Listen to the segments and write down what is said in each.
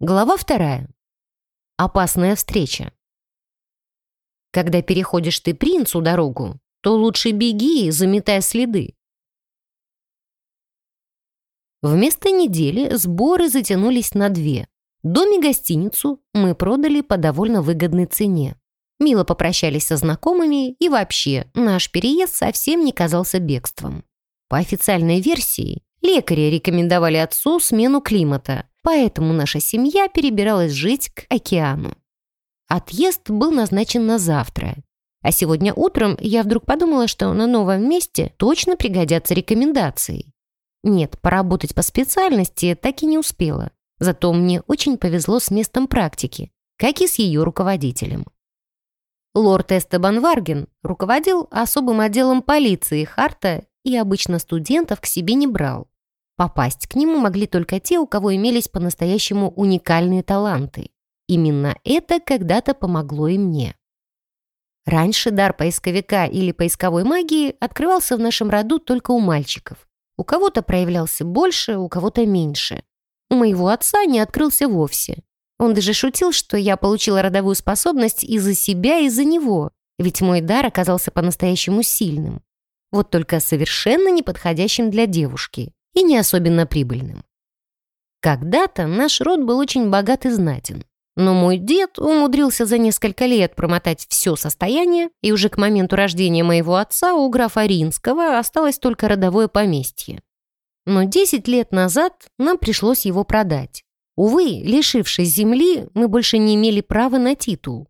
Глава вторая. Опасная встреча. Когда переходишь ты принцу дорогу, то лучше беги, заметая следы. Вместо недели сборы затянулись на две. Дом и гостиницу мы продали по довольно выгодной цене. Мило попрощались со знакомыми, и вообще наш переезд совсем не казался бегством. По официальной версии, лекари рекомендовали отцу смену климата, поэтому наша семья перебиралась жить к океану. Отъезд был назначен на завтра. А сегодня утром я вдруг подумала, что на новом месте точно пригодятся рекомендации. Нет, поработать по специальности так и не успела. Зато мне очень повезло с местом практики, как и с ее руководителем. Лорд Эстебан Варген руководил особым отделом полиции Харта и обычно студентов к себе не брал. Попасть к нему могли только те, у кого имелись по-настоящему уникальные таланты. Именно это когда-то помогло и мне. Раньше дар поисковика или поисковой магии открывался в нашем роду только у мальчиков. У кого-то проявлялся больше, у кого-то меньше. У моего отца не открылся вовсе. Он даже шутил, что я получила родовую способность из-за себя, из-за него, ведь мой дар оказался по-настоящему сильным. Вот только совершенно неподходящим для девушки и не особенно прибыльным. Когда-то наш род был очень богат и знатен. Но мой дед умудрился за несколько лет промотать все состояние, и уже к моменту рождения моего отца у графа Ринского осталось только родовое поместье. Но 10 лет назад нам пришлось его продать. Увы, лишившись земли, мы больше не имели права на титул.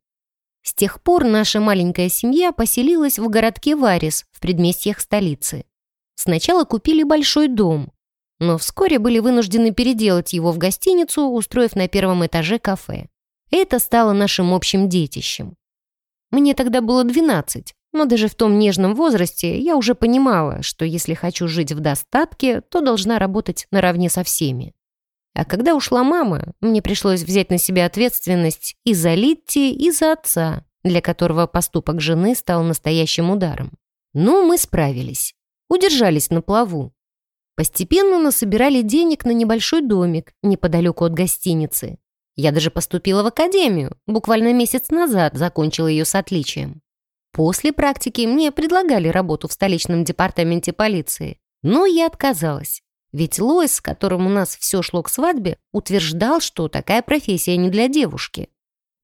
С тех пор наша маленькая семья поселилась в городке Варис в предместьях столицы. Сначала купили большой дом, но вскоре были вынуждены переделать его в гостиницу, устроив на первом этаже кафе. Это стало нашим общим детищем. Мне тогда было 12, но даже в том нежном возрасте я уже понимала, что если хочу жить в достатке, то должна работать наравне со всеми. А когда ушла мама, мне пришлось взять на себя ответственность и за Литти, и за отца, для которого поступок жены стал настоящим ударом. Но мы справились. Удержались на плаву. Постепенно насобирали денег на небольшой домик неподалеку от гостиницы. Я даже поступила в академию, буквально месяц назад закончила ее с отличием. После практики мне предлагали работу в столичном департаменте полиции, но я отказалась. Ведь Лойс, с которым у нас все шло к свадьбе, утверждал, что такая профессия не для девушки.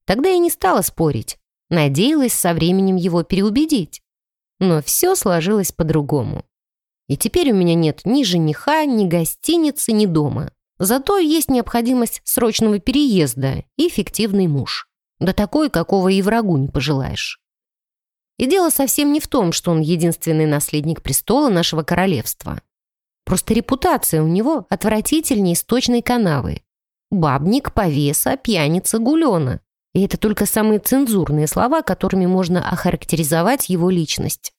Тогда я не стала спорить, надеялась со временем его переубедить. Но все сложилось по-другому. И теперь у меня нет ни жениха, ни гостиницы, ни дома. Зато есть необходимость срочного переезда и фиктивный муж. Да такой, какого и врагу не пожелаешь. И дело совсем не в том, что он единственный наследник престола нашего королевства. Просто репутация у него отвратительнее сточной канавы. Бабник, повеса, пьяница, гулена. И это только самые цензурные слова, которыми можно охарактеризовать его личность.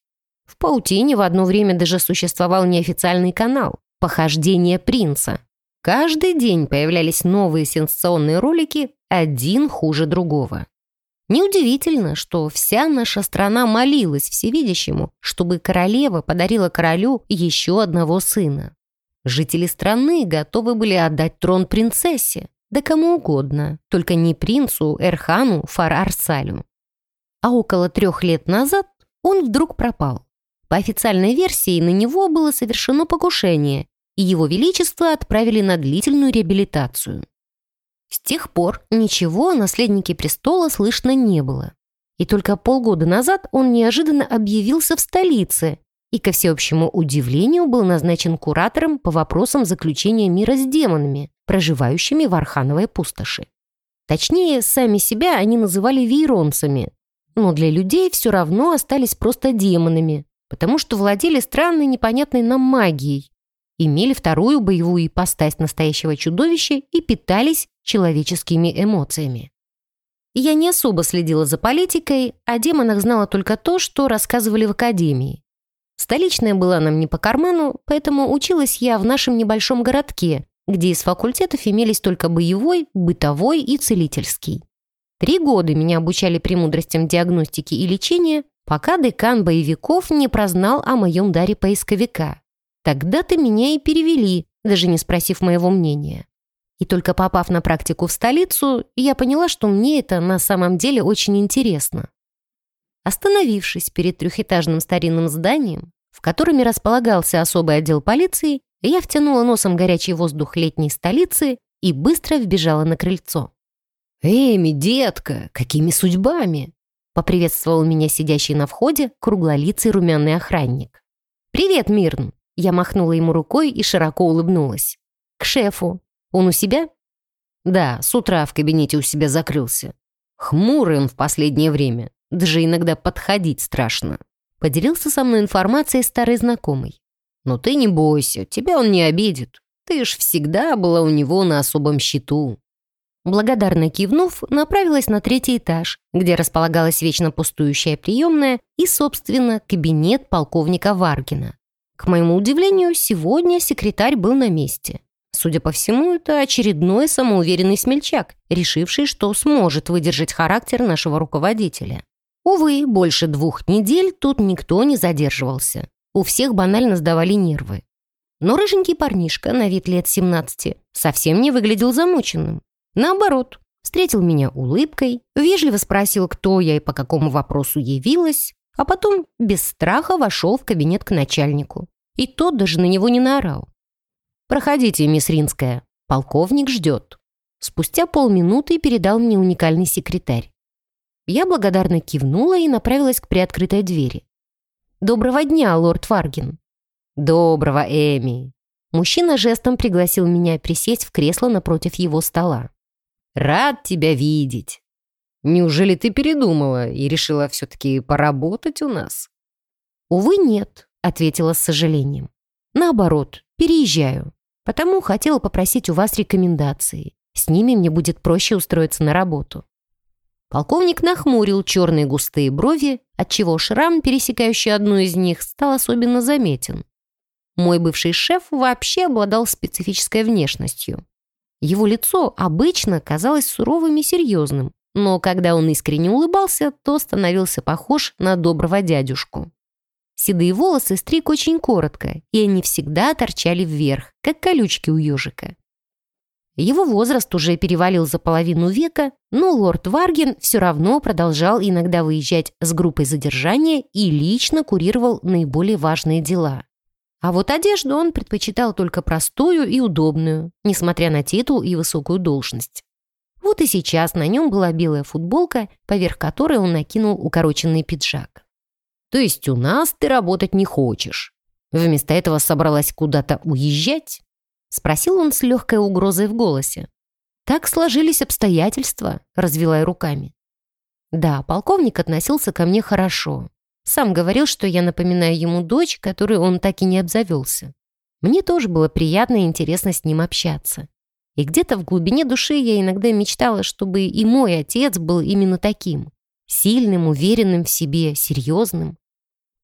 В паутине в одно время даже существовал неофициальный канал «Похождение принца». Каждый день появлялись новые сенсационные ролики, один хуже другого. Неудивительно, что вся наша страна молилась всевидящему, чтобы королева подарила королю еще одного сына. Жители страны готовы были отдать трон принцессе, да кому угодно, только не принцу Эрхану Фар-Арсалю. А около трех лет назад он вдруг пропал. По официальной версии на него было совершено покушение, и его величество отправили на длительную реабилитацию. С тех пор ничего о наследнике престола слышно не было. И только полгода назад он неожиданно объявился в столице и, ко всеобщему удивлению, был назначен куратором по вопросам заключения мира с демонами, проживающими в Архановой пустоши. Точнее, сами себя они называли вейронцами, но для людей все равно остались просто демонами, потому что владели странной непонятной нам магией, имели вторую боевую ипостась настоящего чудовища и питались человеческими эмоциями. Я не особо следила за политикой, о демонах знала только то, что рассказывали в академии. Столичная была нам не по карману, поэтому училась я в нашем небольшом городке, где из факультетов имелись только боевой, бытовой и целительский. Три года меня обучали премудростям диагностики и лечения, пока декан боевиков не прознал о моем даре поисковика. Тогда-то меня и перевели, даже не спросив моего мнения. И только попав на практику в столицу, я поняла, что мне это на самом деле очень интересно. Остановившись перед трехэтажным старинным зданием, в котором располагался особый отдел полиции, я втянула носом горячий воздух летней столицы и быстро вбежала на крыльцо. «Эми, детка, какими судьбами?» Поприветствовал меня сидящий на входе круглолицый румяный охранник. «Привет, Мирн!» Я махнула ему рукой и широко улыбнулась. «К шефу. Он у себя?» «Да, с утра в кабинете у себя закрылся. Хмурый он в последнее время. Даже иногда подходить страшно». Поделился со мной информацией старый знакомый. «Но ты не бойся, тебя он не обидит. Ты ж всегда была у него на особом счету». Благодарно кивнув, направилась на третий этаж, где располагалась вечно пустующая приемная и, собственно, кабинет полковника Варгина. К моему удивлению, сегодня секретарь был на месте. Судя по всему, это очередной самоуверенный смельчак, решивший, что сможет выдержать характер нашего руководителя. Увы, больше двух недель тут никто не задерживался. У всех банально сдавали нервы. Но рыженький парнишка на вид лет 17 совсем не выглядел замученным. Наоборот, встретил меня улыбкой, вежливо спросил, кто я и по какому вопросу явилась, а потом без страха вошел в кабинет к начальнику. И тот даже на него не наорал. «Проходите, мисс Ринская, полковник ждет». Спустя полминуты передал мне уникальный секретарь. Я благодарно кивнула и направилась к приоткрытой двери. «Доброго дня, лорд Варгин». «Доброго, Эми». Мужчина жестом пригласил меня присесть в кресло напротив его стола. Рад тебя видеть. Неужели ты передумала и решила все-таки поработать у нас?» «Увы, нет», — ответила с сожалением. «Наоборот, переезжаю. Потому хотела попросить у вас рекомендации. С ними мне будет проще устроиться на работу». Полковник нахмурил черные густые брови, отчего шрам, пересекающий одну из них, стал особенно заметен. Мой бывший шеф вообще обладал специфической внешностью. Его лицо обычно казалось суровым и серьезным, но когда он искренне улыбался, то становился похож на доброго дядюшку. Седые волосы стриг очень коротко, и они всегда торчали вверх, как колючки у ежика. Его возраст уже перевалил за половину века, но лорд Варген все равно продолжал иногда выезжать с группой задержания и лично курировал наиболее важные дела. А вот одежду он предпочитал только простую и удобную, несмотря на титул и высокую должность. Вот и сейчас на нем была белая футболка, поверх которой он накинул укороченный пиджак. «То есть у нас ты работать не хочешь? Вместо этого собралась куда-то уезжать?» Спросил он с легкой угрозой в голосе. «Так сложились обстоятельства», — развела я руками. Да, полковник относился ко мне хорошо, сам говорил, что я напоминаю ему дочь, которой он так и не обзавелся. Мне тоже было приятно и интересно с ним общаться. И где-то в глубине души я иногда мечтала, чтобы и мой отец был именно таким. Сильным, уверенным в себе, серьезным.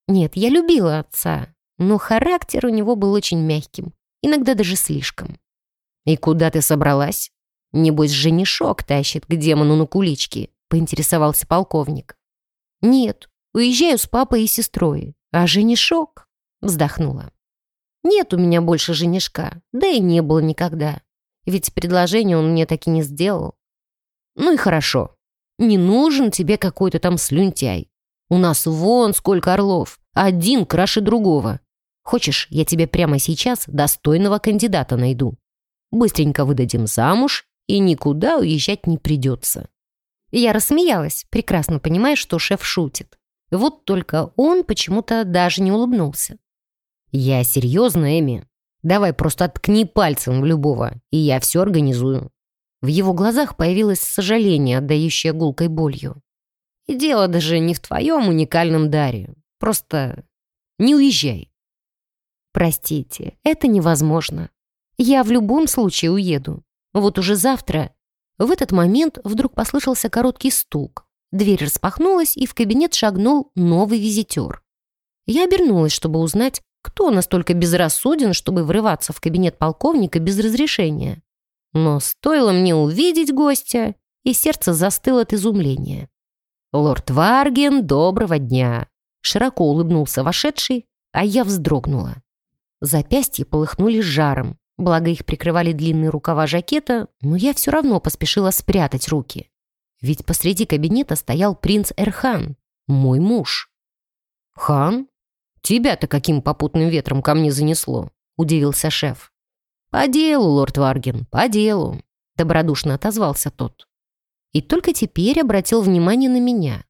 Нет, я любила отца, но характер у него был очень мягким, иногда даже слишком. «И куда ты собралась? Небось, женишок тащит к демону на кулички», — поинтересовался полковник. «Нет, Уезжаю с папой и сестрой. А женишок?» Вздохнула. «Нет у меня больше женишка, да и не было никогда. Ведь предложение он мне так и не сделал. Ну и хорошо. Не нужен тебе какой-то там слюнтяй. У нас вон сколько орлов, один краше другого. Хочешь, я тебе прямо сейчас достойного кандидата найду. Быстренько выдадим замуж, и никуда уезжать не придется». Я рассмеялась, прекрасно понимая, что шеф шутит. Вот только он почему-то даже не улыбнулся. «Я серьезно, Эми. Давай просто ткни пальцем в любого, и я все организую». В его глазах появилось сожаление, отдающее гулкой болью. «И дело даже не в твоем уникальном даре. Просто не уезжай». «Простите, это невозможно. Я в любом случае уеду. Вот уже завтра...» В этот момент вдруг послышался короткий стук. Дверь распахнулась, и в кабинет шагнул новый визитер. Я обернулась, чтобы узнать, кто настолько безрассуден, чтобы врываться в кабинет полковника без разрешения. Но стоило мне увидеть гостя, и сердце застыло от изумления. «Лорд Варген, доброго дня!» Широко улыбнулся вошедший, а я вздрогнула. Запястья полыхнули жаром, благо их прикрывали длинные рукава жакета, но я все равно поспешила спрятать руки. Ведь посреди кабинета стоял принц Эрхан, мой муж. «Хан, тебя-то каким попутным ветром ко мне занесло?» — удивился шеф. «По делу, лорд Варген, по делу», — добродушно отозвался тот. И только теперь обратил внимание на меня.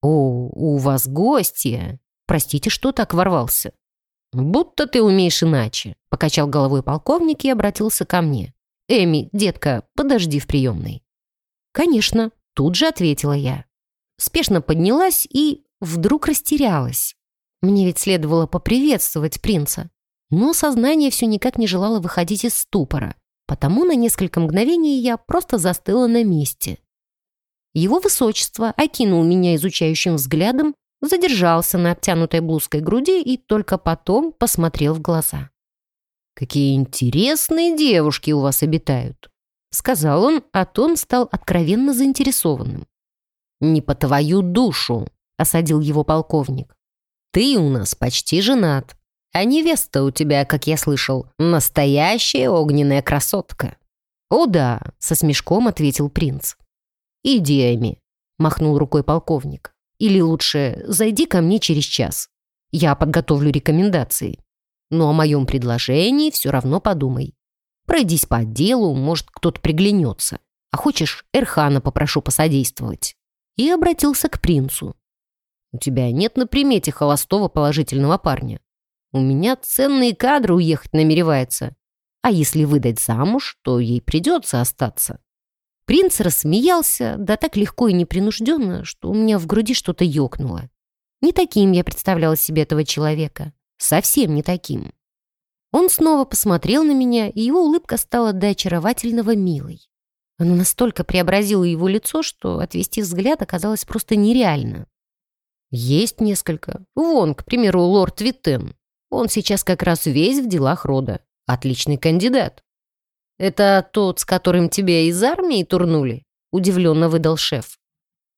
«О, у вас гости! Простите, что так ворвался?» «Будто ты умеешь иначе», — покачал головой полковник и обратился ко мне. «Эми, детка, подожди в приемной». «Конечно», — тут же ответила я. Спешно поднялась и вдруг растерялась. Мне ведь следовало поприветствовать принца. Но сознание все никак не желало выходить из ступора, потому на несколько мгновений я просто застыла на месте. Его высочество окинул меня изучающим взглядом, задержался на обтянутой блузкой груди и только потом посмотрел в глаза. «Какие интересные девушки у вас обитают!» Сказал он, а тон стал откровенно заинтересованным. «Не по твою душу!» — осадил его полковник. «Ты у нас почти женат, а невеста у тебя, как я слышал, настоящая огненная красотка». «О да», — со смешком ответил принц. «Иди, Эми», — махнул рукой полковник. «Или лучше, зайди ко мне через час. Я подготовлю рекомендации. Но о моем предложении все равно подумай. Пройдись по отделу, может, кто-то приглянется. А хочешь, Эрхана попрошу посодействовать». И обратился к принцу. «У тебя нет на примете холостого положительного парня. У меня ценные кадры уехать намеревается. А если выдать замуж, то ей придется остаться. Принц рассмеялся, да так легко и непринужденно, что у меня в груди что-то ёкнуло. Не таким я представляла себе этого человека. Совсем не таким. Он снова посмотрел на меня, и его улыбка стала до очаровательного милой. Она настолько преобразила его лицо, что отвести взгляд оказалось просто нереально. Есть несколько. Вон, к примеру, лорд Витен. Он сейчас как раз весь в делах рода. Отличный кандидат. «Это тот, с которым тебя из армии турнули?» — удивленно выдал шеф.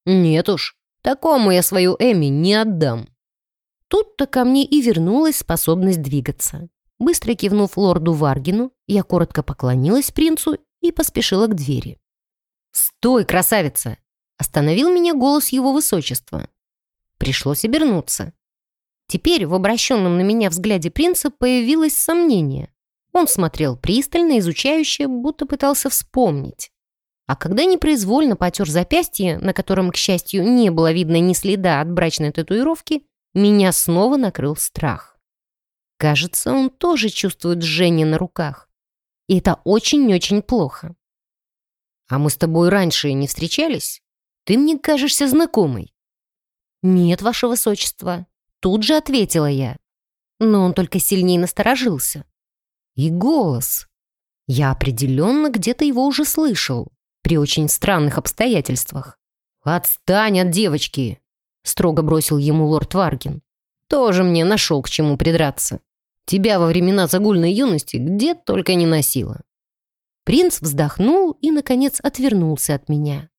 «Нет уж, такому я свою Эми не отдам». Тут-то ко мне и вернулась способность двигаться. Быстро кивнув лорду Варгину, я коротко поклонилась принцу и поспешила к двери. «Стой, красавица!» — остановил меня голос его высочества. Пришлось обернуться. Теперь в обращенном на меня взгляде принца появилось сомнение. Он смотрел пристально, изучающе, будто пытался вспомнить. А когда непроизвольно потер запястье, на котором, к счастью, не было видно ни следа от брачной татуировки, меня снова накрыл страх. Кажется, он тоже чувствует жжение на руках. И это очень-очень плохо. «А мы с тобой раньше не встречались? Ты мне кажешься знакомой». «Нет, ваше высочество», — тут же ответила я. Но он только сильнее насторожился. И голос. Я определенно где-то его уже слышал, при очень странных обстоятельствах. «Отстань от девочки!» — строго бросил ему лорд Варгин. «Тоже мне нашел к чему придраться. Тебя во времена загульной юности где только не носила». Принц вздохнул и, наконец, отвернулся от меня.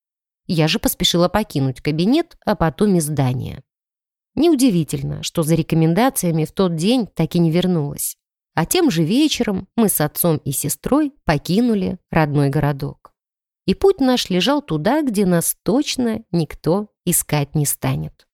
Я же поспешила покинуть кабинет, а потом и здание. Неудивительно, что за рекомендациями в тот день так и не вернулась. А тем же вечером мы с отцом и сестрой покинули родной городок. И путь наш лежал туда, где нас точно никто искать не станет.